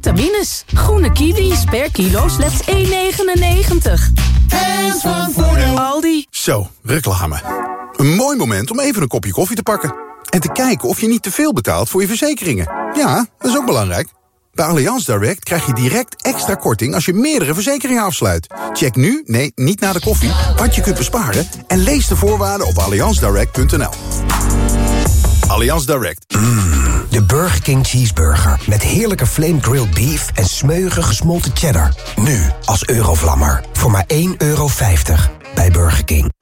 vitamines. Groene kiwis per kilo slechts 1,99. Hands van Voordeel. Aldi. Zo, reclame. Een mooi moment om even een kopje koffie te pakken. En te kijken of je niet te veel betaalt voor je verzekeringen. Ja, dat is ook belangrijk. Bij Allianz Direct krijg je direct extra korting als je meerdere verzekeringen afsluit. Check nu, nee, niet na de koffie, wat je kunt besparen... en lees de voorwaarden op allianzdirect.nl. Allianz Direct. De Burger King Cheeseburger. Met heerlijke flame grilled beef en smeuige gesmolten cheddar. Nu als Eurovlammer. Voor maar 1,50 euro bij Burger King.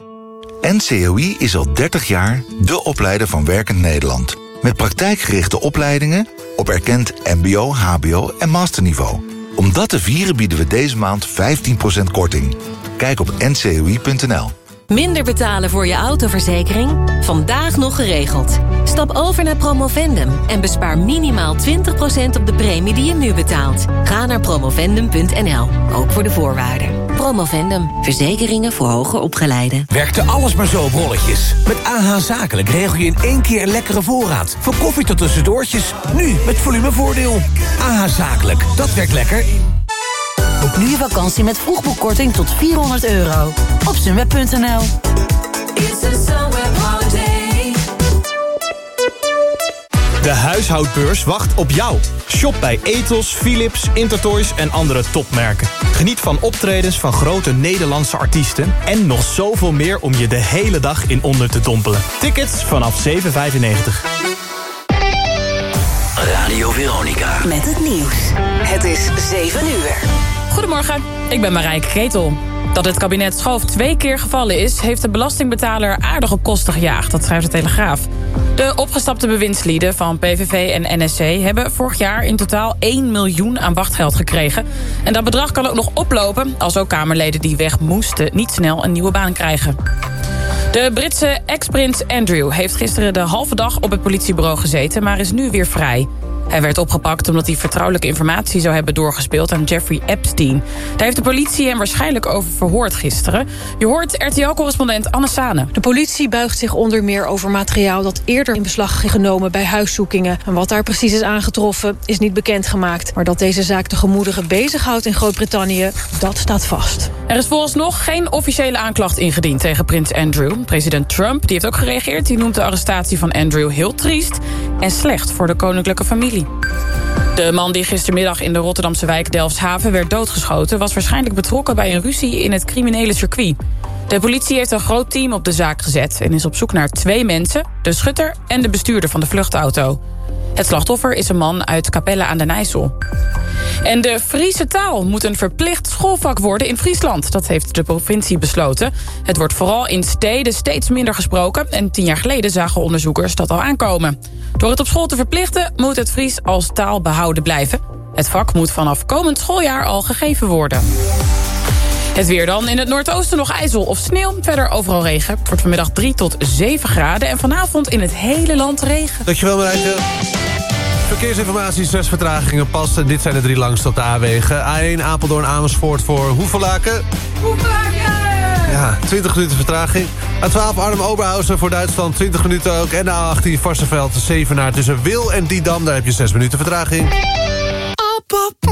NCOI is al 30 jaar de opleider van Werkend Nederland. Met praktijkgerichte opleidingen op erkend mbo, hbo en masterniveau. Om dat te vieren bieden we deze maand 15% korting. Kijk op ncoi.nl. Minder betalen voor je autoverzekering? Vandaag nog geregeld. Stap over naar Promovendum en bespaar minimaal 20% op de premie die je nu betaalt. Ga naar promovendum.nl, ook voor de voorwaarden. Promovendum, verzekeringen voor hoger opgeleiden. Werkte alles maar zo op rolletjes. Met AH Zakelijk regel je in één keer een lekkere voorraad. Van koffie tot tussendoortjes. Nu met volumevoordeel. AH Zakelijk, dat werkt lekker. Boek nu je vakantie met vroegboekkorting tot 400 euro. Op sunweb.nl De huishoudbeurs wacht op jou. Shop bij Ethos, Philips, Intertoys en andere topmerken. Geniet van optredens van grote Nederlandse artiesten... en nog zoveel meer om je de hele dag in onder te dompelen. Tickets vanaf 7,95. Radio Veronica. Met het nieuws. Het is 7 uur. Goedemorgen, ik ben Marijke Ketel. Dat het kabinet Schoof twee keer gevallen is... heeft de belastingbetaler aardig op kosten gejaagd, dat schrijft de Telegraaf. De opgestapte bewindslieden van PVV en NSC... hebben vorig jaar in totaal 1 miljoen aan wachtgeld gekregen. En dat bedrag kan ook nog oplopen... als ook Kamerleden die weg moesten niet snel een nieuwe baan krijgen. De Britse ex-prins Andrew heeft gisteren de halve dag op het politiebureau gezeten... maar is nu weer vrij. Hij werd opgepakt omdat hij vertrouwelijke informatie zou hebben doorgespeeld aan Jeffrey Epstein. Daar heeft de politie hem waarschijnlijk over verhoord gisteren. Je hoort RTL-correspondent Anne Sane. De politie buigt zich onder meer over materiaal dat eerder in beslag is genomen bij huiszoekingen. En wat daar precies is aangetroffen is niet bekendgemaakt. Maar dat deze zaak de gemoedigen bezighoudt in Groot-Brittannië, dat staat vast. Er is vooralsnog geen officiële aanklacht ingediend tegen prins Andrew. President Trump die heeft ook gereageerd. Die noemt de arrestatie van Andrew heel triest en slecht voor de koninklijke familie. De man die gistermiddag in de Rotterdamse wijk Delfshaven werd doodgeschoten... was waarschijnlijk betrokken bij een ruzie in het criminele circuit. De politie heeft een groot team op de zaak gezet... en is op zoek naar twee mensen, de schutter en de bestuurder van de vluchtauto. Het slachtoffer is een man uit Capelle aan den IJssel. En de Friese taal moet een verplicht schoolvak worden in Friesland. Dat heeft de provincie besloten. Het wordt vooral in steden steeds minder gesproken... en tien jaar geleden zagen onderzoekers dat al aankomen. Door het op school te verplichten moet het Fries als taal behouden blijven. Het vak moet vanaf komend schooljaar al gegeven worden. Het weer dan. In het noordoosten nog ijzel of sneeuw. Verder overal regen. Het wordt vanmiddag 3 tot 7 graden. En vanavond in het hele land regen. Dankjewel Marijke. Verkeersinformatie, zes vertragingen pas. En dit zijn de drie langste op de A-wegen. A1 Apeldoorn Amersfoort voor Hoevelaken. Hoevelaken! Ja, 20 minuten vertraging. A12 Arnhem-Oberhausen voor Duitsland 20 minuten ook. En de A18 Varsenveld Zevenaar tussen Wil en Didam. Daar heb je 6 minuten vertraging.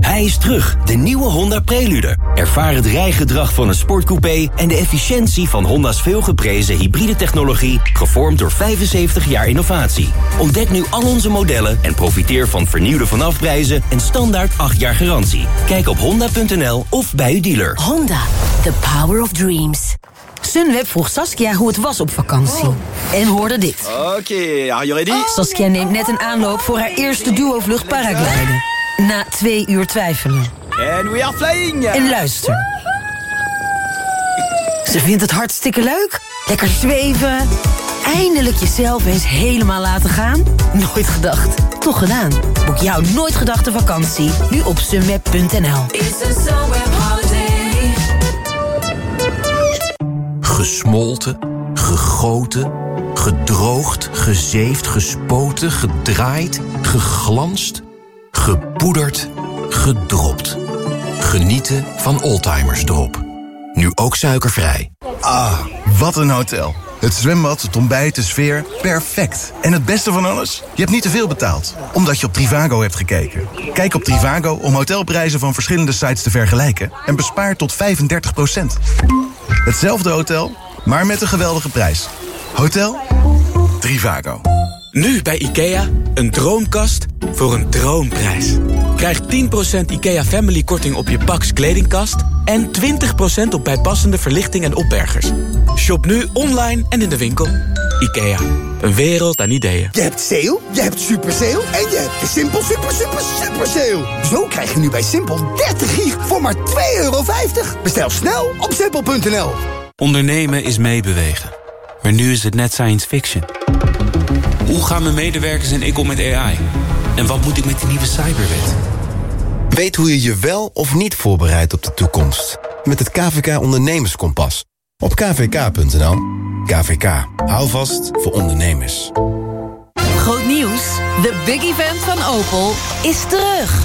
Hij is terug, de nieuwe Honda Prelude. Ervaar het rijgedrag van een sportcoupé en de efficiëntie van Honda's veelgeprezen hybride technologie, gevormd door 75 jaar innovatie. Ontdek nu al onze modellen en profiteer van vernieuwde vanafprijzen en standaard 8 jaar garantie. Kijk op honda.nl of bij uw dealer. Honda, the power of dreams. Sunweb vroeg Saskia hoe het was op vakantie. En hoorde dit. Oké, are you ready? Saskia neemt net een aanloop voor haar eerste duo-vlucht paragliden. Na twee uur twijfelen. And we are flying! En luister. Ze vindt het hartstikke leuk. Lekker zweven. Eindelijk jezelf eens helemaal laten gaan. Nooit gedacht. Toch gedaan. Boek jouw nooit gedachte vakantie. Nu op sunweb.nl. Gesmolten, gegoten, gedroogd, gezeefd, gespoten, gedraaid, geglanst, gepoederd, gedropt. Genieten van Oldtimers Drop. Nu ook suikervrij. Ah, wat een hotel. Het zwembad, het ontbijt, de sfeer, perfect. En het beste van alles? Je hebt niet te veel betaald, omdat je op Trivago hebt gekeken. Kijk op Trivago om hotelprijzen van verschillende sites te vergelijken... en bespaar tot 35% Hetzelfde hotel, maar met een geweldige prijs. Hotel Trivago. Nu bij IKEA, een droomkast voor een droomprijs. Krijg 10% IKEA Family korting op je Pax kledingkast... en 20% op bijpassende verlichting en opbergers. Shop nu online en in de winkel. IKEA, een wereld aan ideeën. Je hebt sale, je hebt super sale en je hebt de Simpel super super super sale. Zo krijg je nu bij Simpel 30 gig voor maar 2,50 euro. Bestel snel op simpel.nl. Ondernemen is meebewegen. Maar nu is het net science fiction. Hoe gaan mijn medewerkers en ik om met AI? En wat moet ik met die nieuwe cyberwet? Weet hoe je je wel of niet voorbereidt op de toekomst. Met het KVK Ondernemerskompas. Op kvk.nl. KVK. Hou vast voor ondernemers. Groot nieuws. De big event van Opel is terug.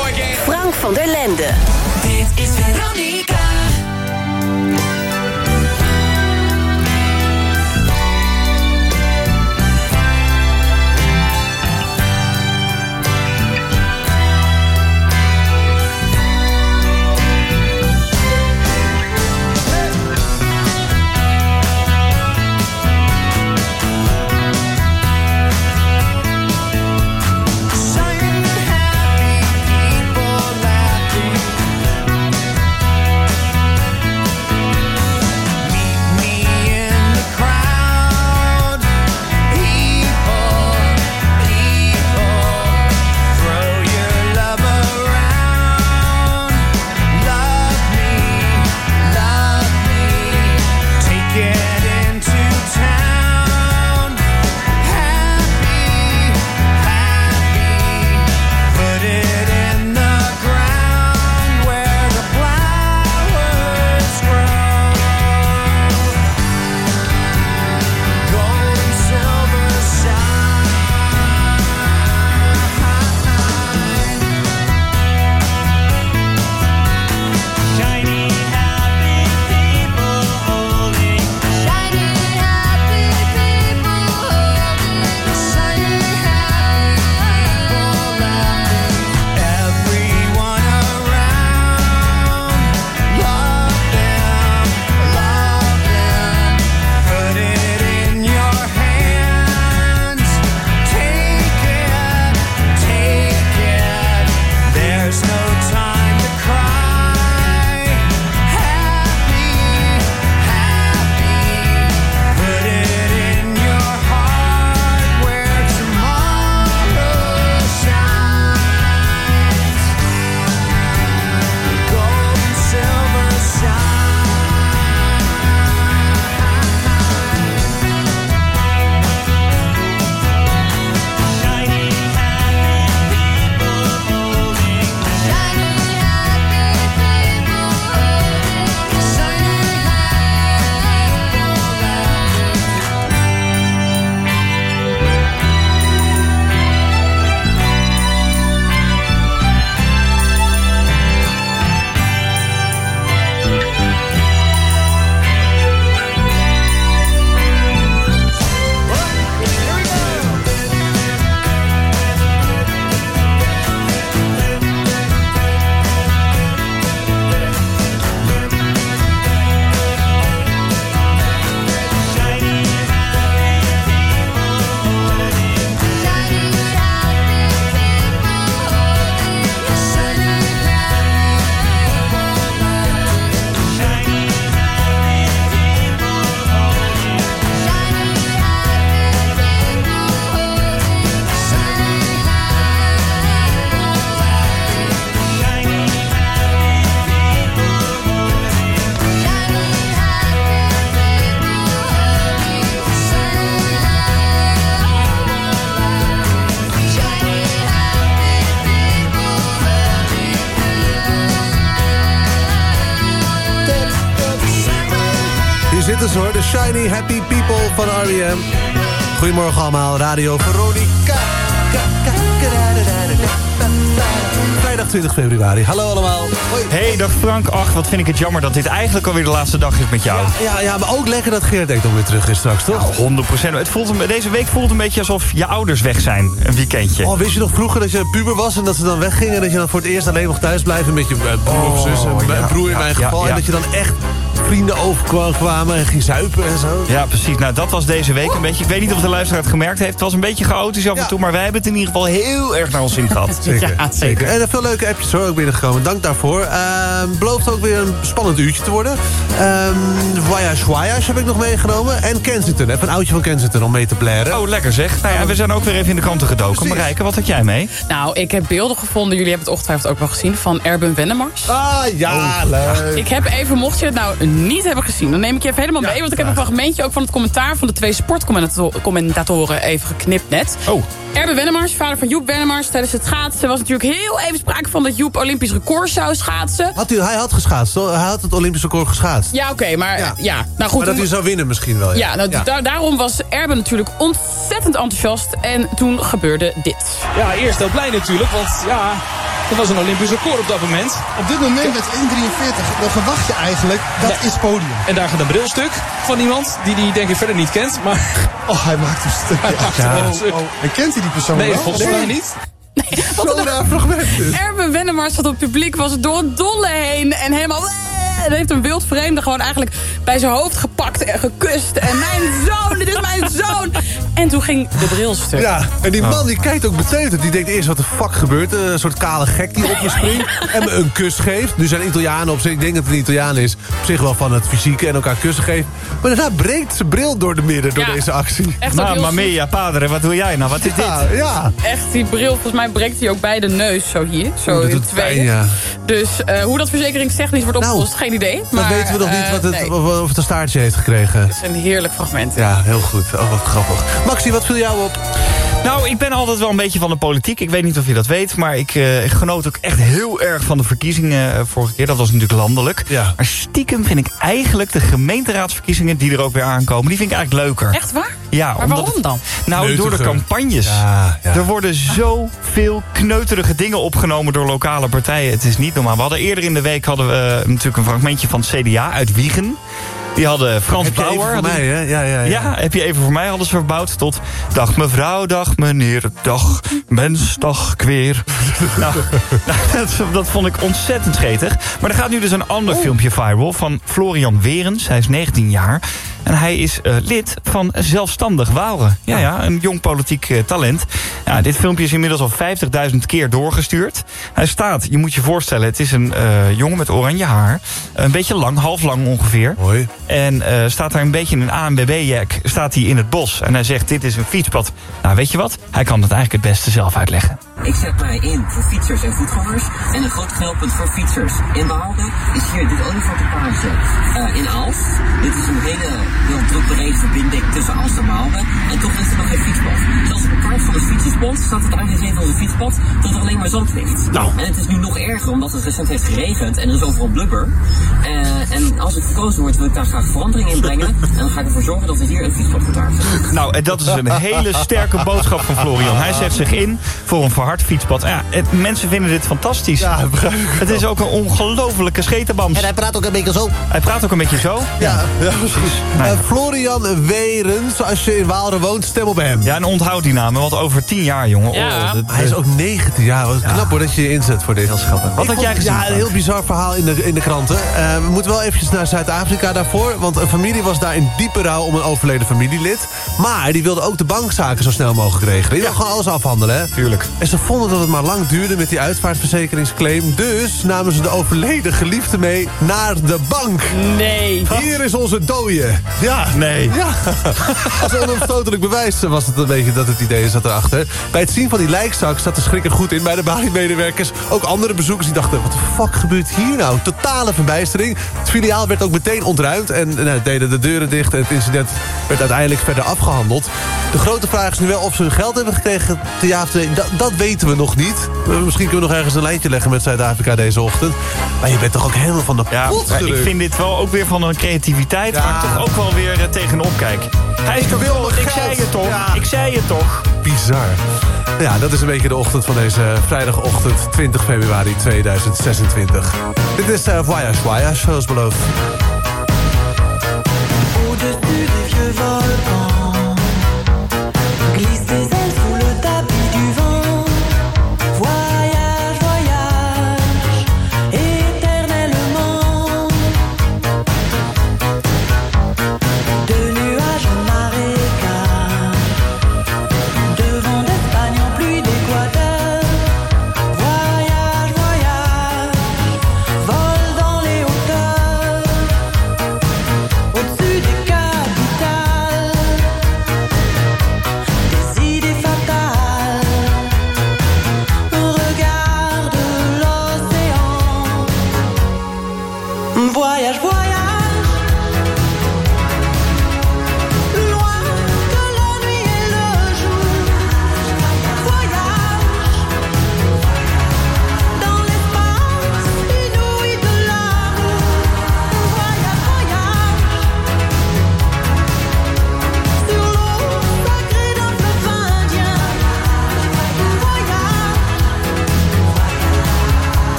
Frank van der Lende. Dit is Veronica. Goedemorgen allemaal, Radio Veronica. Vrijdag 20 februari. Hallo allemaal. Hoi. Hey, dag Frank. Ach, wat vind ik het jammer dat dit eigenlijk alweer de laatste dag is met jou. Ja, ja, maar ook lekker dat Geert Ekdom weer terug is straks, toch? Nou, 100% Het voelt, een- deze week voelt een beetje alsof je ouders weg zijn. Een weekendje. Oh, wist je nog vroeger dat je puber was en dat ze dan weggingen... en dat je dan voor het eerst alleen nog thuis blijft... met je eh, broer of zus, Oh, en ja, broer in mijn geval... en dat je dan echt vrienden overkwamen en ging zuipen en zo. Ja, precies. Nou, dat was deze week een beetje... Ik weet niet of de luisteraar het gemerkt heeft. Het was een beetje chaotisch af en toe... maar wij hebben het in ieder geval heel erg naar ons zin gehad. Zeker, Ja, zeker. En er veel leuke appjes hoor, ook binnengekomen. Dank daarvoor. Ehm belooft ook weer een spannend uurtje te worden. Ehm Voyage Voyage heb ik nog meegenomen. En Kensington, even een oudje van Kensington om mee te blaren. Oh, lekker zeg. Nou ja, we zijn ook weer even in de kranten gedoken. Marijke, wat had jij mee? Nou, ik heb beelden gevonden, jullie hebben het ongetwijfeld ook wel gezien... van Erben Wennemars. Ah, ja, leuk. Ik heb even, mocht je het nou niet hebben gezien... dan neem ik je even helemaal mee. Want ik heb een fragmentje ook van het commentaar... van de twee sportcommentatoren even geknipt net. Oh. Erben Wennemars, vader van Joep Wennemars... tijdens het schaatsen was natuurlijk heel even sprake van... dat Joep Olympisch record zou schaatsen. Had u, hij had geschaatst, toch? hij had het Olympisch record geschaatst. Ja, oké, maar ja. nou goed. maar dat u zou winnen misschien wel. Ja, nou, da- daarom was Erben natuurlijk ontzettend enthousiast. En toen gebeurde dit. Ja, eerst heel blij natuurlijk, want ja, dat was een Olympisch record op dat moment. Op dit moment met 1,43, dan verwacht je eigenlijk, dat is podium. En daar gaat een brilstuk van iemand die die denk ik verder niet kent, maar... Oh, hij maakt hem stuk. Hij maakt Ja. stuk. Oh, en kent hij die persoon Nee, wel? volgens mij niet. Zo'n raar fragment. Erben Wennemars zat op het publiek, was door het dolle heen. En helemaal... En heeft een wild vreemde gewoon eigenlijk bij zijn hoofd gepakt en gekust. En mijn zoon, dit is mijn zoon. En toen ging de bril stuk. Ja, en die man die kijkt ook beteuterd. Die denkt eerst wat de fuck gebeurt. Een soort kale gek die op me springt en me een kus geeft. Nu zijn Italianen op zich, ik denk dat het een Italiaan is... op zich wel van het fysieke en elkaar kussen geven. Maar daarna breekt zijn bril door de midden door Ja. deze actie. Echt heel Mamma mia, padre, wat doe jij nou? Wat is Ja, dit? ja. Echt, die bril, volgens mij breekt hij ook bij de neus, zo hier. Zo dat in doet tweeën. pijn, ja. Dus eh, hoe dat verzekeringstechnisch wordt opgelost, geen idee. Dan Maar, weten we nog niet eh, wat het, nee. of, of het een staartje heeft gekregen. Het is een heerlijk fragment. Ja, heel goed. Oh, wat grappig. Maxi, wat viel jou op? Nou, ik ben altijd wel een beetje van de politiek. Ik weet niet of je dat weet, maar ik eh, genoot ook echt heel erg van de verkiezingen eh, vorige keer. Dat was natuurlijk landelijk. Ja. Maar stiekem vind ik eigenlijk de gemeenteraadsverkiezingen die er ook weer aankomen, die vind ik eigenlijk leuker. Echt waar? Ja, Maar omdat waarom het- dan? Nou, door de campagnes. Ja, ja. Er worden zoveel kneuterige dingen opgenomen door lokale partijen. Het is niet normaal. We hadden eerder in de week hadden we eh, natuurlijk een fragmentje van het CDA uit Wiegen. Die hadden Frans Heb je even Bauer. hadden- mij, hè? Ja, ja, ja. ja, heb je even voor mij hadden ze verbouwd tot... Dag mevrouw, dag meneer, dag mens, dag kweer. nou, dat, dat vond ik ontzettend schetig. Maar er gaat nu dus een ander filmpje viral van Florian Werens. Hij is 19 jaar. En hij is eh, lid van Zelfstandig Waalre. Ja, ja, een jong politiek eh, talent. Ja, dit filmpje is inmiddels al 50.000 keer doorgestuurd. Hij staat, je moet je voorstellen, het is een eh, jongen met oranje haar. Een beetje lang, half lang ongeveer. Mooi. En eh, staat daar een beetje in een ANWB-jack. Staat hij in het bos. En hij zegt, dit is een fietspad. Nou, weet je wat? Hij kan het eigenlijk het beste zelf uitleggen. Ik zet mij in voor fietsers en voetgangers. En een groot geldpunt voor fietsers. In Waalde is hier dit olifantenpaardje eh in Aalst. Dit is een hele heel druk bereden verbinding tussen Aalst en Waalde. En toch is er nog geen fietspad. Zelfs op de kaart van het fietsenspot staat het aangegeven als een fietspad tot er alleen maar zand ligt. Nou. En het is nu nog erger omdat het recent heeft geregend en er is overal blubber. Eh, en als ik verkozen word wil ik daar graag verandering in brengen. En dan ga ik ervoor zorgen dat er hier een fietspad wordt aangelegd. Nou, en dat is een hele sterke boodschap van Florian. Hij zet zich in voor een verhard fietspad. Ja, het- mensen vinden dit fantastisch. Ja, begrijp ik Het is ook een ongelofelijke schetenbams. En hij praat ook een beetje zo. Hij praat ook een beetje zo. Ja, ja precies. Nee. Eh, Florian Werens, als je in Waalre woont, stem op hem. Ja, en onthoud die naam, want over tien jaar, jongen. Ja. Oh, Hij is ook 19 jaar. Wat knap hoor dat je je inzet voor dit. Heel schattig. Wat Ik had jij gezien, Ja, een heel bizar verhaal in de, in de kranten. Eh, we moeten wel eventjes naar Zuid-Afrika daarvoor. Want een familie was daar in diepe rouw om een overleden familielid. Maar die wilde ook de bankzaken zo snel mogelijk regelen. Die wilde gewoon alles afhandelen, hè? Tuurlijk. En ze vonden dat het maar lang duurde met die uitvaartverzekeringsclaim. Dus namen ze de overleden geliefde mee naar de bank. Nee. Hier is onze dode. Ja. Nee. Ja. Als onomstotelijk bewijs was het een beetje dat het idee zat erachter. Bij het zien van die lijkzak zat de schrik er goed in bij de baliemedewerkers. Ook andere bezoekers die dachten, wat de fuck gebeurt hier nou? Totale verbijstering. Het filiaal werd ook meteen ontruimd en nou, deden de deuren dicht. En het incident werd uiteindelijk verder afgehandeld. De grote vraag is nu wel of ze hun geld hebben gekregen. Ja of nee, dat, dat weten we nog niet. Uh, misschien kunnen we nog ergens een lijntje leggen met Zuid-Afrika deze ochtend. Maar je bent toch ook helemaal van de Ja, pot ik vind dit wel ook weer van een creativiteit... Ja. waar ik toch ook wel weer eh, tegenop kijk. Hij is geweldig, ik zei het toch. Ik zei het toch. Bizar. Ja, dat is een beetje de ochtend van deze vrijdagochtend 20 februari 2026. Dit is uh, Voyage Voyage, zoals beloofd. Au-dessus des vieux volcans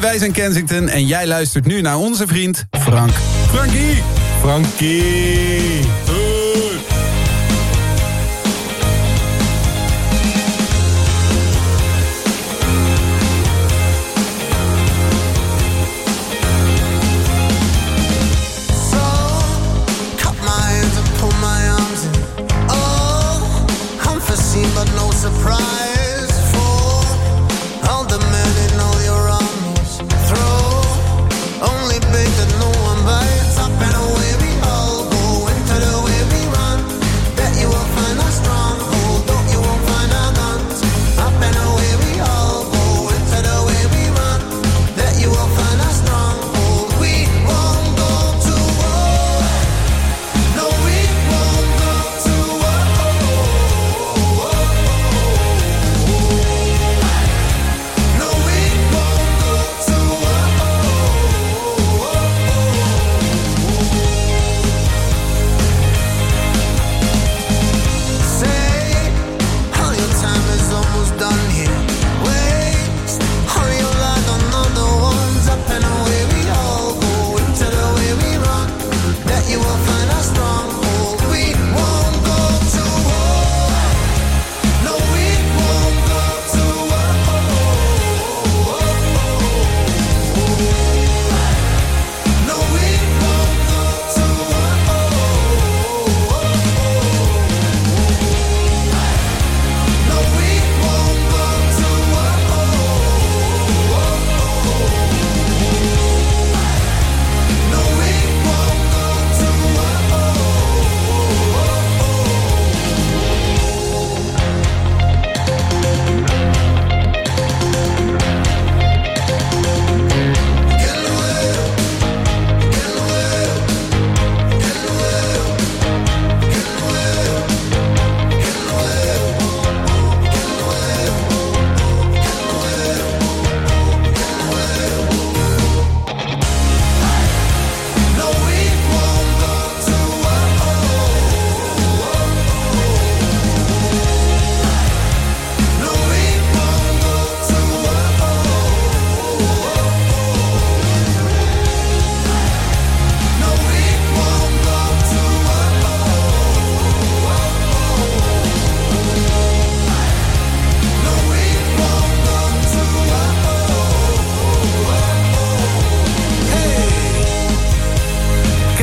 Wij zijn Kensington en jij luistert nu naar onze vriend Frank. Frankie! Frankie!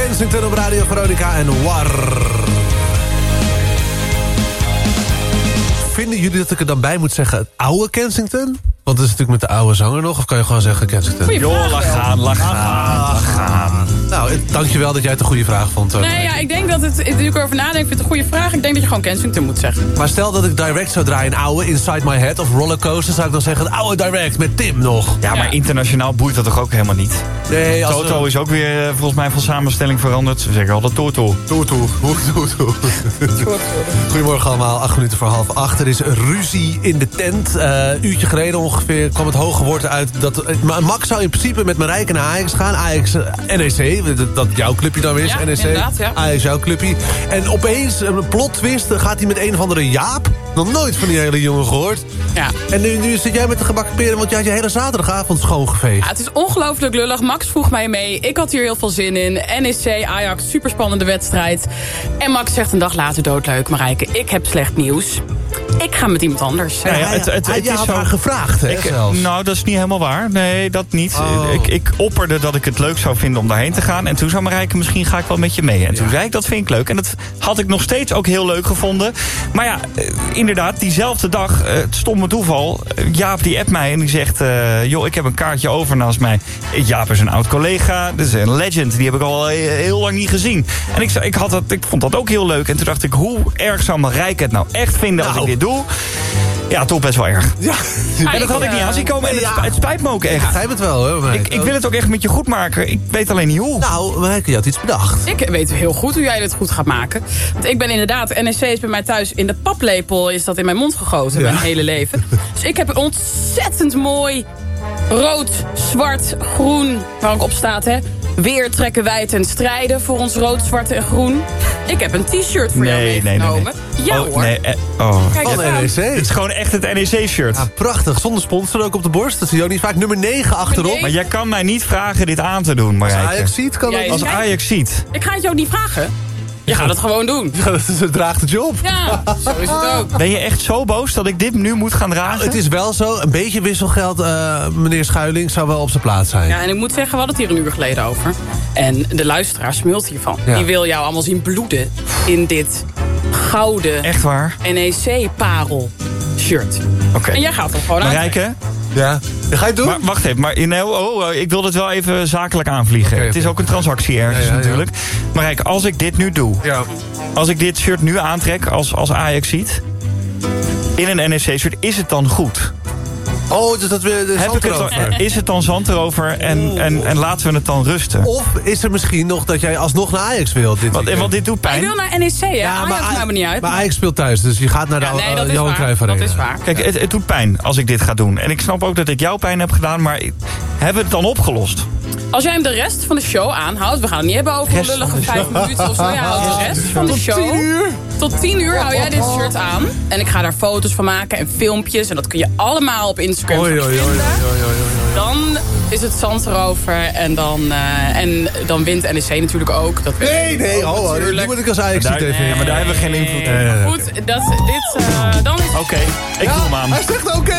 Kensington op Radio Veronica en War. Vinden jullie dat ik er dan bij moet zeggen het oude Kensington? Want het is natuurlijk met de oude zanger nog. Of kan je gewoon zeggen Kensington? Joh, joh. gaan, laat gaan, laat gaan. Nou, eh, dankjewel dat jij het een goede vraag vond. Tony. Nee, ja, ik denk dat het... Nu ik erover nadenk, vind het een goede vraag. Ik denk dat je gewoon Kensington moet zeggen. Maar stel dat ik direct zou draaien, een oude Inside My Head of Rollercoaster... zou ik dan zeggen, oude direct met Tim nog. Ja, maar internationaal boeit dat toch ook helemaal niet? Nee, als Toto we- is ook weer eh, volgens mij van samenstelling veranderd. We zeggen altijd Toto. Toto. Toto. Goedemorgen allemaal, acht minuten voor half acht. Er is ruzie in de tent. Eh uurtje geleden ongeveer kwam het hoge woord uit... dat eh, Ma- Max zou in principe met Marijke naar Ajax gaan. Ajax, eh, Dat, dat jouw clubje dan is. Ja, NEC, ja. Ajax jouw clubje. En opeens, een plot twist, gaat hij met een of andere Jaap. Nog nooit van die hele jongen gehoord. Ja. En nu, nu zit jij met de gebakken peren... want je had je hele zaterdagavond schoongeveegd. Ja, het is ongelooflijk lullig. Max vroeg mij mee. Ik had hier heel veel zin in. NEC, Ajax, superspannende wedstrijd. En Max zegt een dag later doodleuk. Marijke, ik heb slecht nieuws. Ik ga met iemand anders. Nou ja, het, het, Hij het had is zo... haar gevraagd, hè, Ik, nou, dat is niet helemaal waar. Nee, dat niet. Oh. Ik, ik opperde dat ik het leuk zou vinden om daarheen te gaan. En toen zei Marijke, misschien ga ik wel met je mee. En toen zei ik, dat vind ik leuk. En dat had ik nog steeds ook heel leuk gevonden. Maar ja, eh, inderdaad, diezelfde dag, eh, het stomme toeval... eh, Jaap die appt mij en die zegt... eh, joh, ik heb een kaartje over naast mij. Jaap is een oud collega, dat is een legend. Die heb ik al he- heel lang niet gezien. En ik, zei, ik, had dat, ik vond dat ook heel leuk. En toen dacht ik, hoe erg zou Marijke het nou echt vinden als ik dit doe? Ja, toch best wel erg. Ja. En dat had ik niet aan zien komen. En het, spijt me ook Ik echt. begrijp het wel, hoor. Ik, ik wil het ook echt met je goed maken. Ik weet alleen niet hoe. Nou, Marijke, je had iets bedacht. Ik weet heel goed hoe jij dit goed gaat maken. Want ik ben inderdaad, NEC is bij mij thuis in de paplepel... is dat in mijn mond gegoten, Ja. mijn hele leven. Dus ik heb een ontzettend mooi rood, zwart, groen... waar ook op staat, hè... Weer trekken wij ten strijden voor ons rood, zwart en groen. Ik heb een t-shirt voor jou Nee, nee, nee, meegenomen. Ja oh, hoor. Nee, eh, oh. Kijk Van. NEC. Het is gewoon echt het NEC-shirt. Ja, prachtig. Zonder sponsor ook op de borst. Dat zie je ook niet vaak. Nummer 9 achterop. Maar jij kan mij niet vragen dit aan te doen, Marijke. Ajax ziet, kan Jij het is Als. Ajax ziet. Ik ga het jou niet vragen. Je gaat het gewoon doen. Ja, dat draagt het je op. Ja, zo is het ook. Ben je echt zo boos dat ik dit nu moet gaan dragen? Het is wel zo, een beetje wisselgeld, eh, meneer Schuiling, zou wel op zijn plaats zijn. Ja, en ik moet zeggen, we hadden het hier een uur geleden over. En de luisteraar smult hiervan. Ja. Die wil jou allemaal zien bloeden in dit gouden Echt waar? NEC-parel shirt. Oké. En jij gaat er gewoon aan. Marijke, Ja. Ga je het doen? maar, wacht even. Maar, nee, oh, oh, ik wil dit wel even zakelijk aanvliegen. Het is ook een transactie ergens Ja, ja, ja. natuurlijk. Marijke, als ik dit nu doe... ja. Als ik dit shirt nu aantrek als, als Ajax ziet... in een NEC-shirt, is het dan goed? Oh, dus dat we de Heb zand ik het dan, erover. is het dan zand erover en, en, en laten we het dan rusten? Of is er misschien nog dat jij alsnog naar Ajax wilt dit Want, weekend? want dit doet Ik pijn. wil naar NEC, hè? Ja, Ajax Aj- maakt me niet uit. Maar Ajax speelt thuis, dus je gaat naar de Ja, nee, dat is Johan. Cruijff Dat Arena. is waar. Kijk, het, het doet pijn als ik dit ga doen. En ik snap ook dat ik jou pijn heb gedaan, maar ik- hebben we het dan opgelost? Als jij hem de rest van de show aanhoudt... we gaan het niet hebben over een lullige vijf minuten of zo. Jij houdt de rest van de Tot show. 10 uur? Tot 10 uur hou jij dit shirt aan. En ik ga daar foto's van maken en filmpjes. En dat kun je allemaal op Instagram Oei, oei, oei, vinden. oei. Dan is het zand erover. En dan, eh, en dan wint NEC natuurlijk ook. Dat Nee, nee, ook oh, die natuurlijk. moet ik als Ajax Daar, even ja, maar daar hebben we geen invloed Nee, in. nee, nee. Goed, dat, dit, eh, dan is Oké, ik doe hem aan. Hij zegt oké.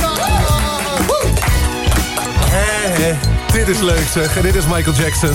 Ja. Hé. Dit is leuk zeg. En dit is Michael Jackson.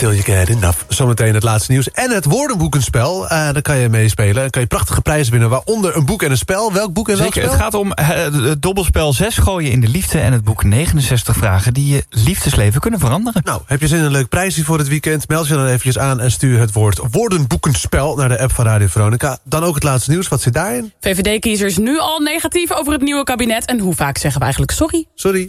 Till you get enough. Zometeen het laatste nieuws. En het woordenboekenspel. Eh daar kan je meespelen. Dan kan je prachtige prijzen winnen. Waaronder een boek en een spel. Welk boek en welk Zeker, spel? het gaat om eh, het dobbelspel 6 gooien in de liefde... en het boek 69 vragen die je liefdesleven kunnen veranderen. Nou, heb je zin in een leuk prijsje voor het weekend? Meld je dan eventjes aan en stuur het woord woordenboekenspel... naar de app van Radio Veronica. Dan ook het laatste nieuws. Wat zit daarin? VVD-kiezers nu al negatief over het nieuwe kabinet. En hoe vaak zeggen we eigenlijk sorry? Sorry.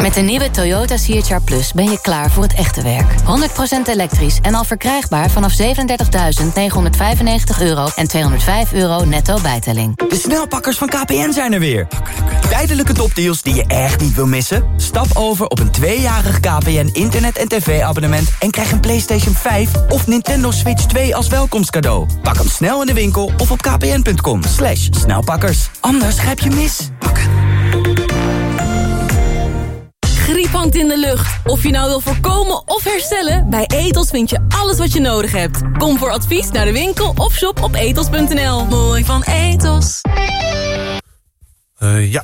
Met de nieuwe Toyota CHR Plus ben je klaar voor het echte werk. 100% elektrisch en al verkrijgbaar vanaf 37.995 euro en 205 euro netto bijtelling. De snelpakkers van KPN zijn er weer. Tijdelijke topdeals die je echt niet wil missen? Stap over op een tweejarig KPN internet- en tv-abonnement... en krijg een PlayStation 5 of Nintendo Switch 2 als welkomstcadeau. Pak hem snel in de winkel of op kpn.com. Slash snelpakkers. Anders grijp je mis. Griep hangt in de lucht. Of je nou wil voorkomen of herstellen, bij Etos vind je alles wat je nodig hebt. Kom voor advies naar de winkel of shop op etos.nl. Mooi van Etos. Eh, ja.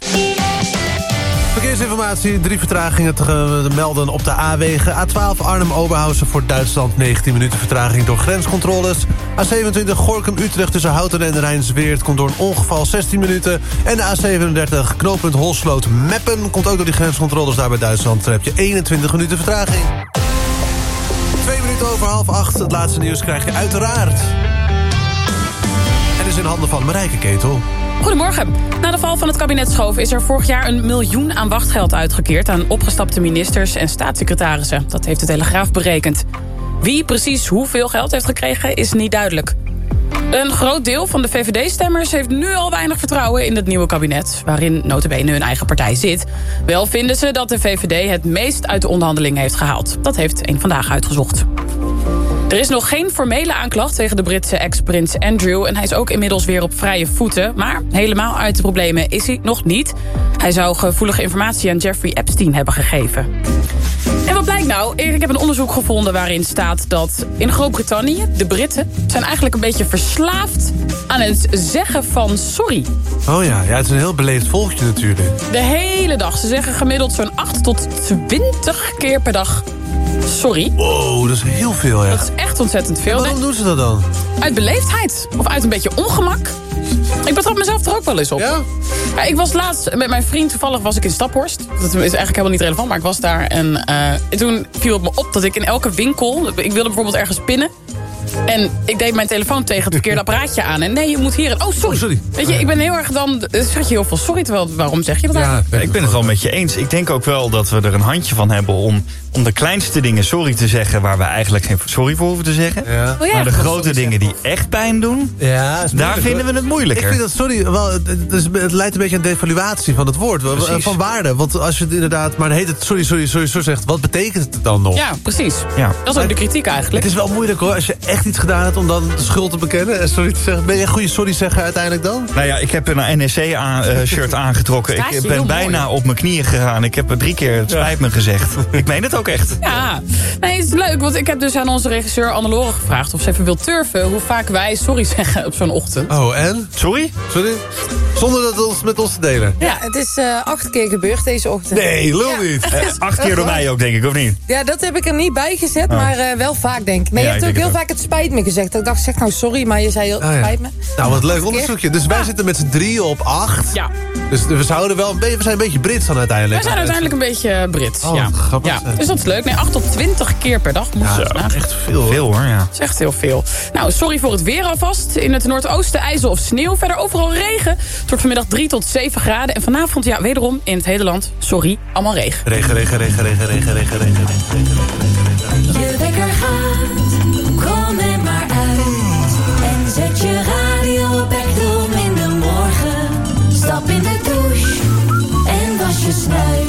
Verkeersinformatie, drie vertragingen te eh, melden op de A-wegen. A12 Arnhem-Oberhausen voor Duitsland, 19 minuten vertraging door grenscontroles. A27 Gorkum-Utrecht tussen Houten en Rijnsweert komt door een ongeval 16 minuten. En de A37 knooppunt Holsloot-Meppen komt ook door die grenscontroles daar bij Duitsland. Heb je 21 minuten vertraging. Twee minuten over half acht, het laatste nieuws krijg je uiteraard. En is in handen van Marijke Ketel. Goedemorgen. Na de val van het kabinet Schoof is er vorig jaar een miljoen aan wachtgeld uitgekeerd... aan opgestapte ministers en staatssecretarissen. Dat heeft de Telegraaf berekend. Wie precies hoeveel geld heeft gekregen is niet duidelijk. Een groot deel van de VVD-stemmers heeft nu al weinig vertrouwen in het nieuwe kabinet... waarin notabene hun eigen partij zit. Wel vinden ze dat de VVD het meest uit de onderhandeling heeft gehaald. Dat heeft een Vandaag uitgezocht. Er is nog geen formele aanklacht tegen de Britse ex-prins Andrew... en hij is ook inmiddels weer op vrije voeten. Maar helemaal uit de problemen is hij nog niet. Hij zou gevoelige informatie aan Jeffrey Epstein hebben gegeven. En wat blijkt nou? Ik heb een onderzoek gevonden waarin staat dat in Groot-Brittannië... de Britten zijn eigenlijk een beetje verslaafd aan het zeggen van sorry. Oh ja, ja het is een heel beleefd volkje natuurlijk. De hele dag. Ze zeggen gemiddeld zo'n 8 tot 20 keer per dag sorry. Wow, dat is heel veel, ja. Dat is echt ontzettend veel. waarom doen ze dat dan? Uit beleefdheid. Of uit een beetje ongemak. Ik betrap mezelf er ook wel eens op. Ja? ja ik was laatst met mijn vriend, toevallig was ik in Staphorst. Dat is eigenlijk helemaal niet relevant, maar ik was daar. En, uh, en toen viel het me op dat ik in elke winkel... Ik wilde bijvoorbeeld ergens pinnen. En ik deed mijn telefoon tegen het verkeerde apparaatje aan. En nee, je moet hier... Oh, sorry. Oh, sorry. Weet je, ik ben heel erg dan... zeg je heel veel sorry, terwijl... Waarom zeg je dat ja, eigenlijk? Ik ben het wel met je eens. Ik denk ook wel dat we er een handje van hebben om, om de kleinste dingen sorry te zeggen... waar we eigenlijk geen sorry voor hoeven te zeggen. Ja. Oh, ja, maar de grote dingen die echt pijn doen... Ja, daar vinden we het moeilijker. Ik vind dat sorry wel... Het, het leidt een beetje aan devaluatie van het woord. Precies. Van waarde. Want als je het inderdaad... Maar heet het sorry, sorry, sorry, sorry zegt... Wat betekent het dan nog? Ja, precies. Ja. Dat is ook de kritiek eigenlijk. Het is wel moeilijk hoor. Als je echt iets gedaan hebt om dan de schuld te bekennen... en sorry te zeggen. Ben je een goede sorry zeggen uiteindelijk dan? Nou ja, ik heb een NSC-shirt aangetrokken. Staat je Ik ben mooi. bijna op mijn knieën gegaan. Ik heb er drie keer het spijt me gezegd. Ik meen het ook echt. Ja, nee, het is leuk, want ik heb dus aan onze regisseur Annelore gevraagd... of ze even wil turven hoe vaak wij sorry zeggen op zo'n ochtend. Oh, en? Sorry? Sorry? Zonder dat ons met ons te delen. Ja, het is eh, acht keer gebeurd deze ochtend. Nee, lul niet. Eh, acht keer door mij ook, denk ik, of niet? Ja, dat heb ik er niet bij gezet, Oh. maar eh, wel vaak denk ik. Maar Ja, je hebt ook heel vaak het spijt me gezegd. Ik dacht, zeg nou sorry, maar je zei heel, Ah, ja. spijt me. Nou, wat leuk onderzoekje. Dus wij zitten met z'n drieën op acht. Ja. Dus we zouden wel we zijn een beetje Brits dan uiteindelijk. Wij zijn uiteindelijk een beetje Brits. Oh, ja. grappig. ja. Dus dat leuk. Nee, 8 tot 20 keer per dag. Moet ja, dat is echt veel. Veel hoor, ja. Dat is echt heel veel. Nou, sorry voor het weer alvast. In het noordoosten ijzel of sneeuw. Verder overal regen. Het wordt vanmiddag 3 tot 7 graden. En vanavond, ja, wederom in het hele land, sorry, allemaal regen. Regen, regen, regen, regen, regen, regen, regen, regen. Je wekker gaat, kom er maar uit. En zet je radio op Ekdom in de morgen. Stap in de douche en was je snuit.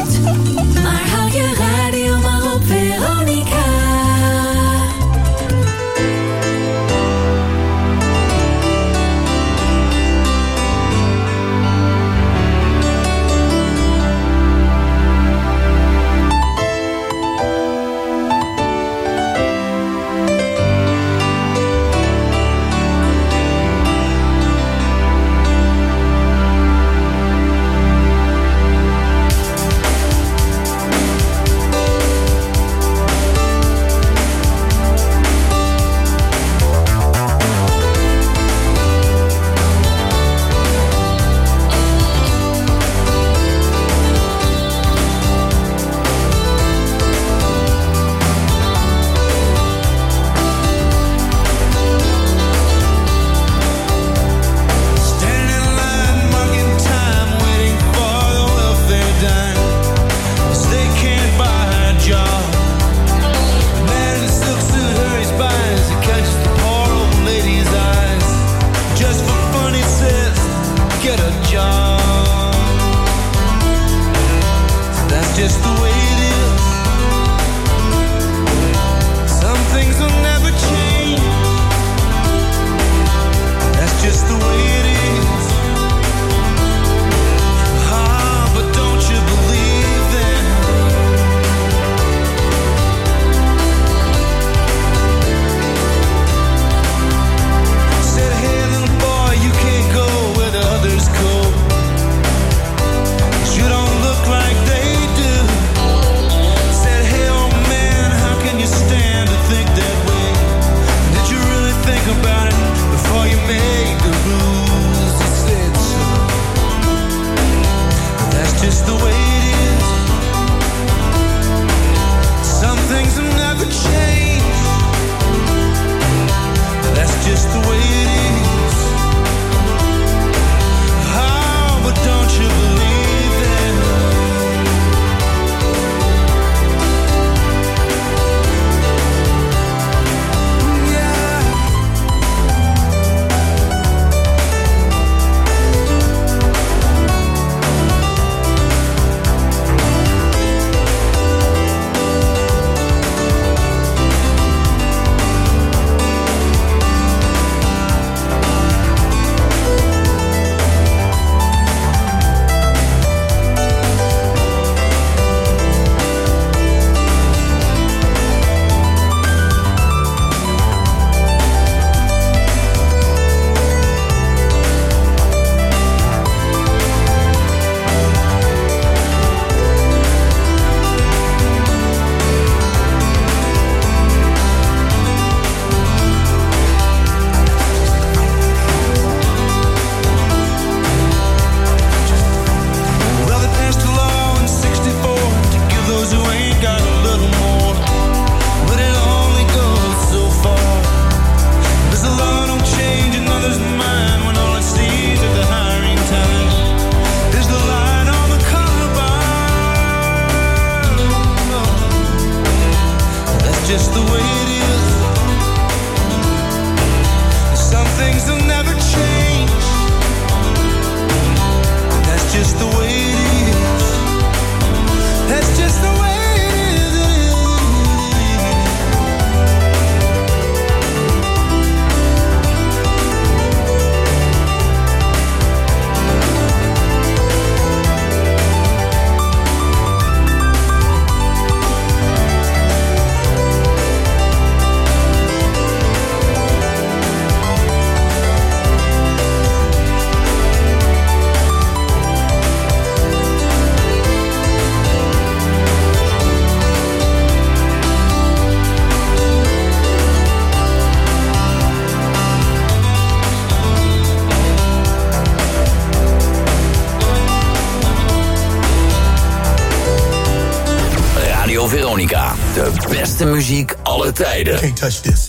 De beste muziek alle tijden. Can't touch this.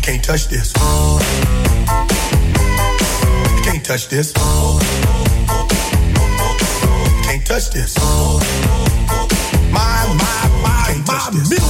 Can't touch this. Can't touch this. Can't touch this. My, my, my, my, my.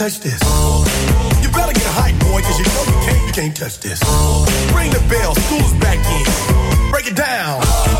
Touch this. You better get hype, boy, cause you know you can't, you can't touch this. Ring the bell, school's back in. Break it down.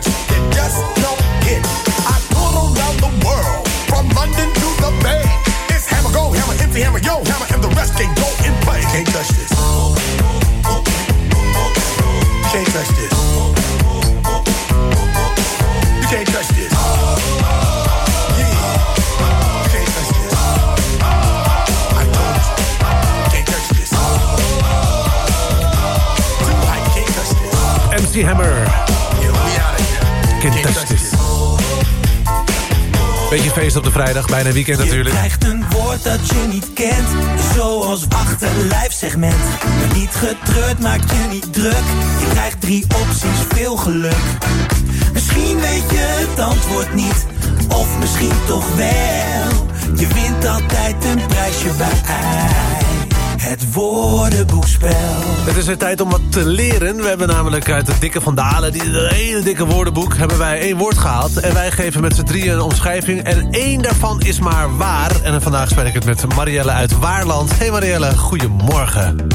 sketch feest op de vrijdag, bijna weekend Je natuurlijk. krijgt een woord dat je niet kent, zoals achterlijfsegment. Maar niet getreurd, maak je niet druk. Je krijgt drie opties, veel geluk. Misschien weet je het antwoord niet, of misschien toch wel. Je wint altijd een prijsje bij het woordenboekspel. Het is weer tijd om wat te leren. We hebben namelijk uit het dikke Van Dalen, die hele dikke woordenboek, hebben wij één woord gehaald. En wij geven met z'n drieën een omschrijving. En één daarvan is maar waar. En vandaag spreek ik het met Marielle uit Waarland. Hey Marielle, goedemorgen.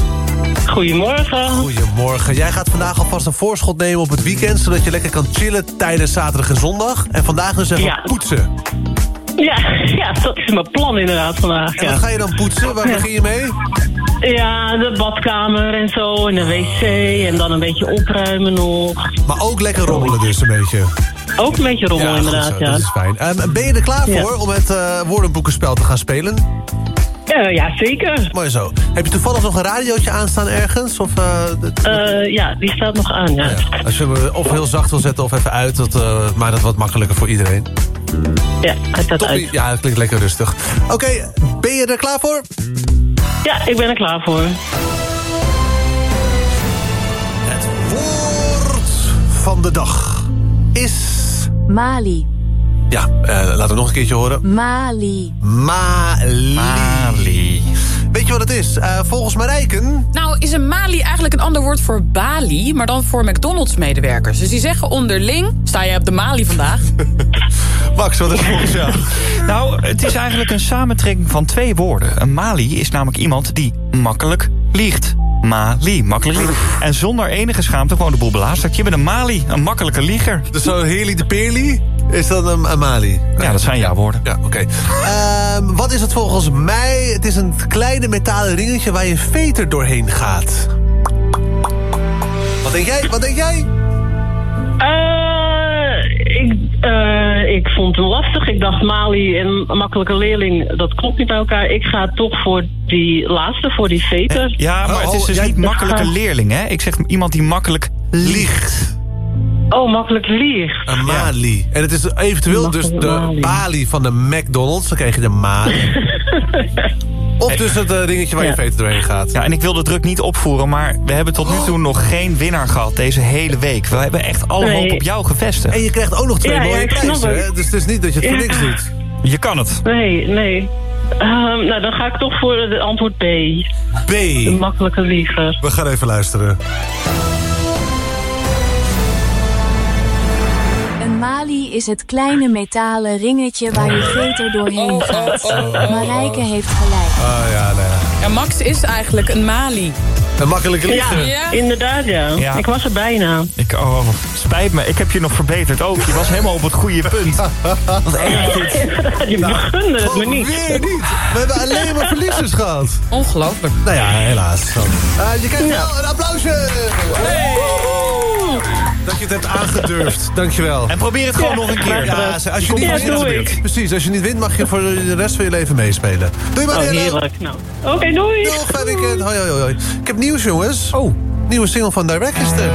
Goedemorgen. Goedemorgen. Jij gaat vandaag alvast een voorschot nemen op het weekend... zodat je lekker kan chillen tijdens zaterdag en zondag. En vandaag dus even Ja. poetsen. Ja, ja, dat is mijn plan inderdaad vandaag. En ja. ga je dan poetsen? Waar begin je mee? Ja, de badkamer en zo, en de wc, en dan een beetje opruimen nog. Maar ook lekker rommelen dus een beetje. Ook een beetje rommel Ja, inderdaad, zo, ja. Dat is fijn. Ben je er klaar voor om het eh, woordenboekenspel te gaan spelen? Eh, ja, zeker. Mooi zo. Heb je toevallig nog een radiootje aanstaan ergens? Of, eh, Eh, ja, die staat nog aan, ja. als je hem of heel zacht wil zetten of even uit, dat eh, maakt het wat makkelijker voor iedereen. Ja, hij staat Toppie. uit. Ja, het klinkt lekker rustig. Oké, ben je er klaar voor? Ja, ik ben er klaar voor. Het van de dag is... Mali. Ja, eh, laten we nog een keertje horen. Mali. Mali. Mali. Weet je wat het is? Eh, volgens Marijken... Nou, is een Mali eigenlijk een ander woord voor Bali... maar dan voor McDonald's-medewerkers. Dus die zeggen onderling... sta jij op de Mali vandaag? Max, wat is volgens jou? Nou, het is eigenlijk een samentrekking van twee woorden. Een Mali is namelijk iemand die makkelijk liegt. Mali, makkelijk liegen. En zonder enige schaamte gewoon de boel belazert. Je bent een Mali, een makkelijke lieger. Dus zo Heerly de Peerly is dat een, een Mali? Ja, dat zijn jouw woorden. Ja, oké. Ehm, wat is het volgens mij? Het is een kleine metalen ringetje waar je veter doorheen gaat. Wat denk jij? Wat denk jij? Eh, ik, eh, ik vond hem lastig. Ik dacht Mali en een makkelijke leerling, dat klopt niet bij elkaar. Ik ga toch voor die laatste, voor die veter. Ja, maar het is dus niet makkelijke leerling, hè? Ik zeg iemand die makkelijk liegt. Oh, makkelijk liegt. Een Mali. En het is eventueel dus de Mali. Bali van de McDonald's. Dan krijg je de Mali. of dus het eh, ringetje waar je veter doorheen gaat. Ja, en ik wil de druk niet opvoeren, maar we hebben tot nu toe nog geen winnaar gehad deze hele week. We hebben echt alle Nee. hoop op jou gevestigd. En je krijgt ook nog twee Ja, mooie prijzen. Hè? Dus het is niet dat je het voor niks doet. Je kan het. Nee, nee. Ehm, nou, dan ga ik toch voor het antwoord B. B. De makkelijke lieger. We gaan even luisteren. Mali is het kleine metalen ringetje waar je veter doorheen gaat. Marijke heeft gelijk. Ah ja, nee. Ja, Max is eigenlijk een Mali. Een makkelijke Ja, lieger. Ja. inderdaad ja. Ja. Ik was er bijna. Ik, oh, spijt me, ik heb je nog verbeterd ook. Je was helemaal op het goede punt. Wat erg dit. Je gunde het me Oh, niet. weer niet. We hebben alleen maar verliezers gehad. Ongelooflijk. Nou ja, helaas. Eh, je krijgt wel een applausje. Dat je het hebt aangedurfd. Dankjewel. En probeer het gewoon nog een keer. Ja, als je niet Ja, ik. Precies, als je niet wint mag je voor de rest van je leven meespelen. Doei maar, Oh, heerlijk. Nou. Oké, doei. Doei, fijn weekend. Hoi, hoi, hoi. Ik heb nieuws, jongens. Oh. Nieuwe single van Direct is er.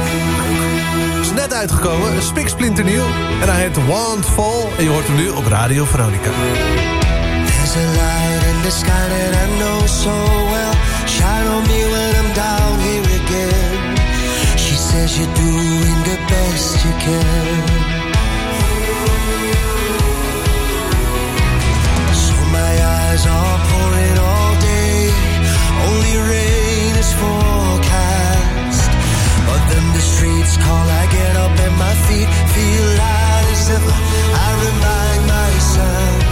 Is net uitgekomen, een spiksplinternieuw. En hij heet Want Fall. En je hoort hem nu op Radio Veronica. There's a light in the sky that I know so well. Shine on me Says you're doing the best you can. So my eyes are pouring all day. Only rain is forecast. But then the streets call, I get up and my feet feel light as ever. I remind myself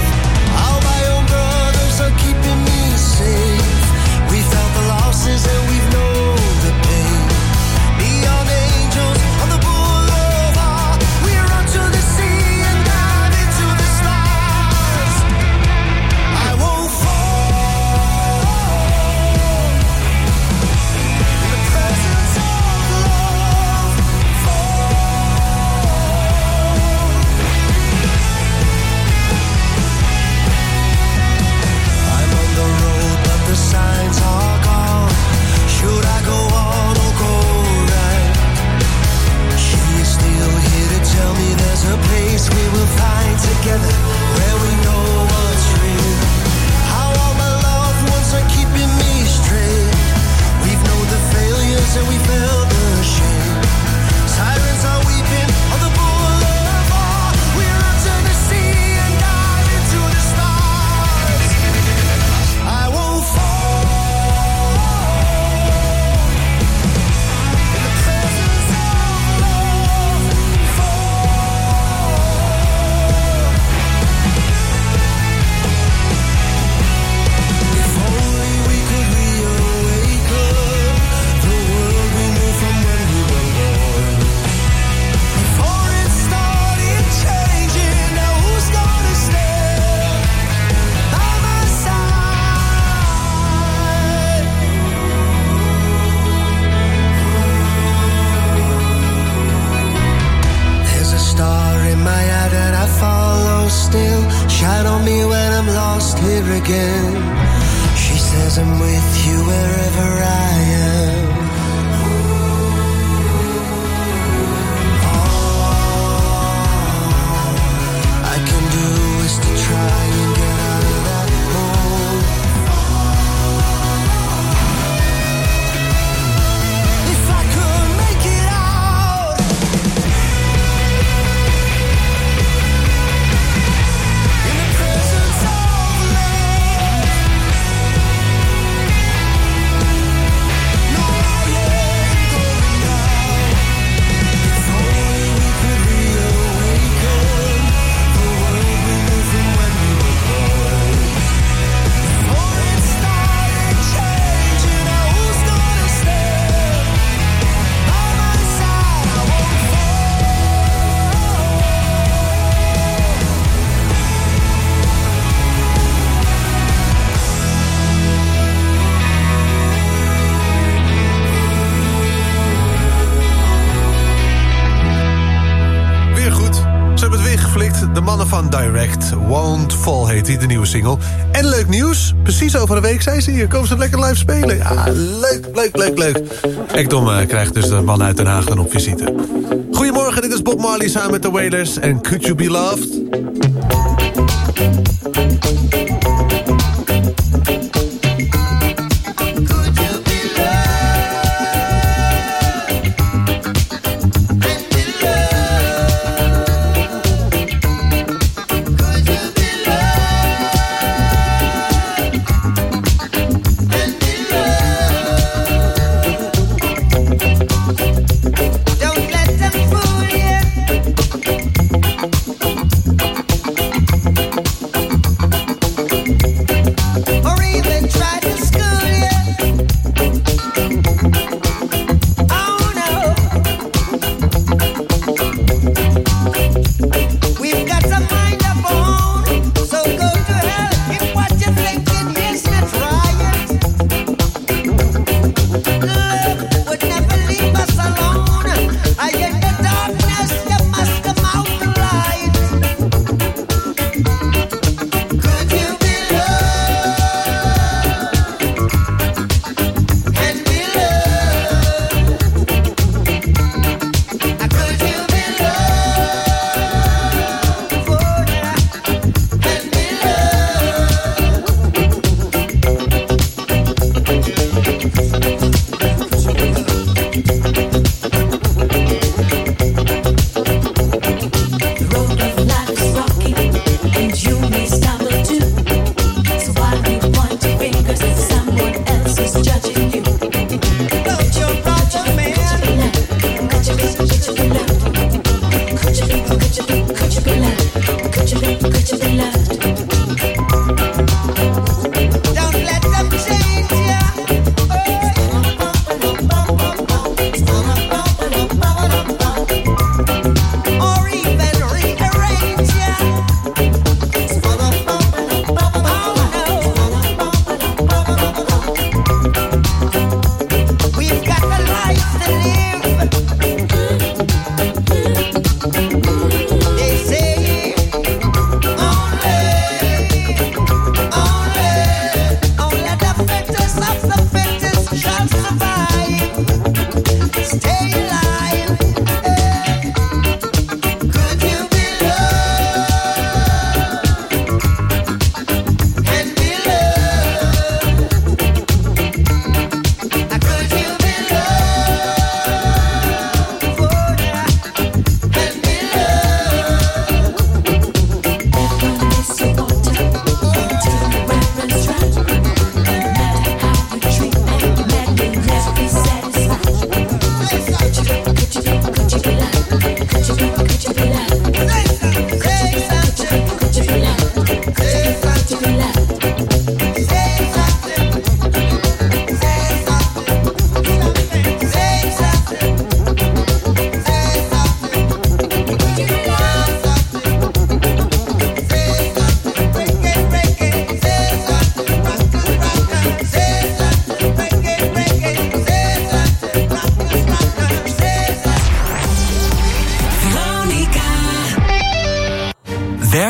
together Won't Fall heet die, de nieuwe single. En leuk nieuws. Precies over een week zijn ze hier. Komen ze lekker live spelen. Ja, leuk, leuk, leuk, leuk. Ekdom eh, krijgt dus de man uit Den Haag dan op visite. Goedemorgen, dit is Bob Marley samen met de Wailers. En Could You Be Loved?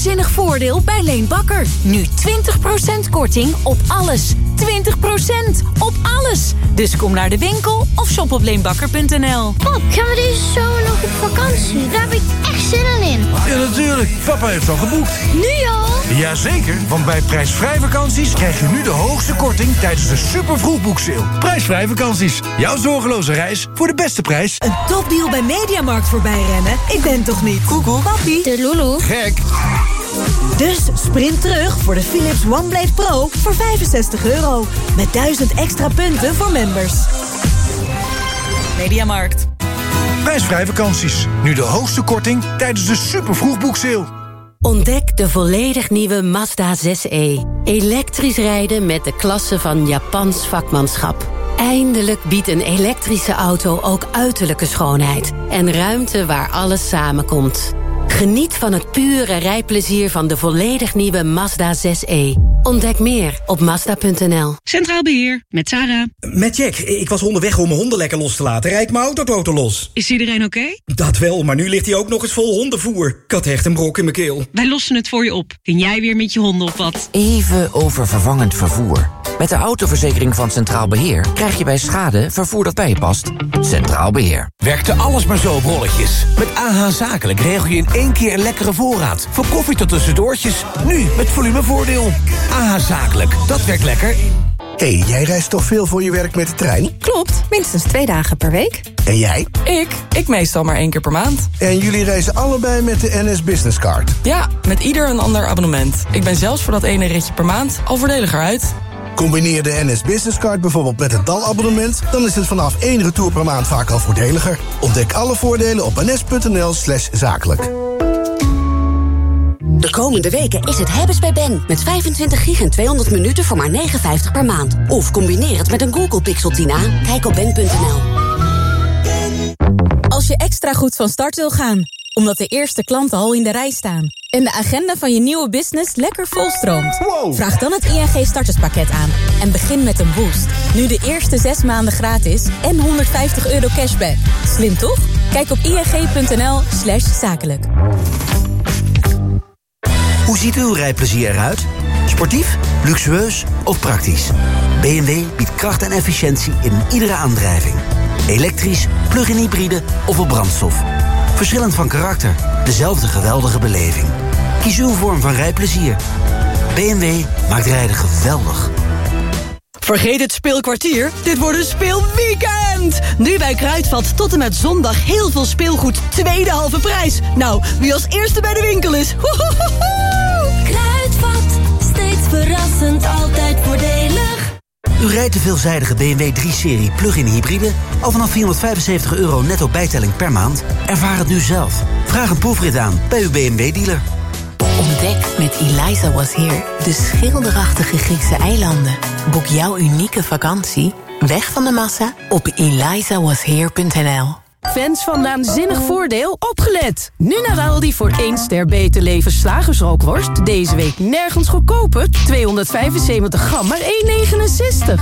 Woonzinnig voordeel bij Leen Bakker. Nu 20% korting op alles. 20% op alles. Dus kom naar de winkel of shop op leenbakker.nl. Pap, gaan we deze zomer nog op vakantie? Daar heb ik echt zin in. Ja, natuurlijk. Papa heeft al geboekt. Nu al? Jazeker, want bij prijsvrij vakanties krijg je nu de hoogste korting tijdens de super vroegboekseil. Prijsvrij vakanties. Jouw zorgeloze reis voor de beste prijs. Een topdeal bij Mediamarkt voorbij rennen? Ik ben toch niet? Koekoek. Papi. De Lulu. Gek. Dus sprint terug voor de Philips OneBlade Pro voor 65 euro. Met 1000 extra punten voor members. Mediamarkt. Prijsvrij vakanties. Nu de hoogste korting tijdens de super vroegboekseil. Ontdek de volledig nieuwe Mazda 6e. Elektrisch rijden met de klasse van Japans vakmanschap. Eindelijk biedt een elektrische auto ook uiterlijke schoonheid. En ruimte waar alles samenkomt. Geniet van het pure rijplezier van de volledig nieuwe Mazda 6e. Ontdek meer op Mazda.nl. Centraal Beheer, met Sarah. Met Jack. Ik was onderweg om mijn honden lekker los te laten. Rijd mijn autoboten los. Is iedereen oké? Dat wel, maar nu ligt hij ook nog eens vol hondenvoer. Ik had echt een brok in mijn keel. Wij lossen het voor je op. Kun jij weer met je honden op wat? Even over vervangend vervoer. Met de autoverzekering van Centraal Beheer krijg je bij schade vervoer dat bij je past. Centraal Beheer. Werkte alles maar zo op rolletjes. Met AH Zakelijk regel je in één keer een lekkere voorraad. Van koffie tot tussendoortjes. Nu met volumevoordeel. AH Zakelijk, dat werkt lekker. Hé, hey, jij reist toch veel voor je werk met de trein? Klopt, minstens twee dagen per week. En jij? Ik? Ik meestal maar één keer per maand. En jullie reizen allebei met de NS Business Card? Ja, met ieder een ander abonnement. Ik ben zelfs voor dat ene ritje per maand al voordeliger uit. Combineer de NS Business Card bijvoorbeeld met een DAL-abonnement... dan is het vanaf één retour per maand vaak al voordeliger. Ontdek alle voordelen op ns.nl slash zakelijk. De komende weken is het hebben's bij Ben. Met 25 gig en 200 minuten voor maar 59 per maand. Of combineer het met een Google Pixel 10a. Kijk op ben.nl. Als je extra goed van start wil gaan, omdat de eerste klanten al in de rij staan... en de agenda van je nieuwe business lekker volstroomt... vraag dan het ING starterspakket aan en begin met een boost. Nu de eerste zes maanden gratis en 150 euro cashback. Slim toch? Kijk op ing.nl slash zakelijk. Hoe ziet uw rijplezier eruit? Sportief, luxueus of praktisch? BMW biedt kracht en efficiëntie in iedere aandrijving. Elektrisch, plug-in hybride of op brandstof. Verschillend van karakter, dezelfde geweldige beleving. Kies uw vorm van rijplezier. BMW maakt rijden geweldig. Vergeet het speelkwartier, dit wordt een speelweekend! Nu bij Kruidvat tot en met zondag heel veel speelgoed, tweede halve prijs. Nou, wie als eerste bij de winkel is, U rijdt de veelzijdige BMW 3-serie plug-in hybride... al vanaf 475 euro netto bijtelling per maand? Ervaar het nu zelf. Vraag een proefrit aan bij uw BMW-dealer. Ontdek met Eliza Was Here de schilderachtige Griekse eilanden. Boek jouw unieke vakantie, weg van de massa, op elizawasheer.nl. Fans van Naanzinnig Voordeel, opgelet! Nu naar Aldi voor 1 ster beter leven slagersrookworst. Deze week nergens goedkoper. 275 gram, maar 1,69.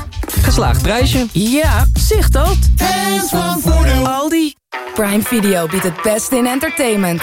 Geslaagd prijsje. Ja, zicht dat. Fans van Voordeel. Aldi. Prime Video biedt het beste in entertainment.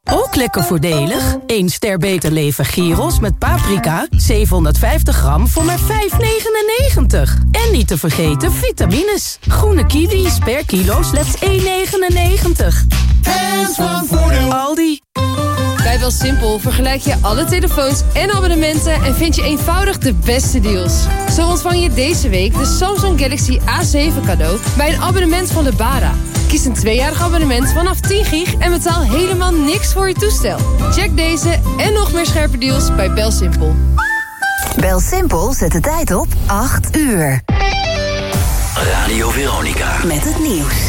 Ook lekker voordelig. 1 ster beter leven gyros met paprika. 750 gram voor maar 5,99. En niet te vergeten vitamines. Groene kiwis per kilo slechts 1,99. Fans van Voordeel. Aldi. Bij BelSimpel vergelijk je alle telefoons en abonnementen... en vind je eenvoudig de beste deals. Zo ontvang je deze week de Samsung Galaxy A7 cadeau... bij een abonnement van de Bara. Kies een tweejarig abonnement vanaf 10 gig... en betaal helemaal niks voor je toestel. Check deze en nog meer scherpe deals bij BelSimpel. BelSimpel zet de tijd op 8 uur. Radio Veronica. Met het nieuws.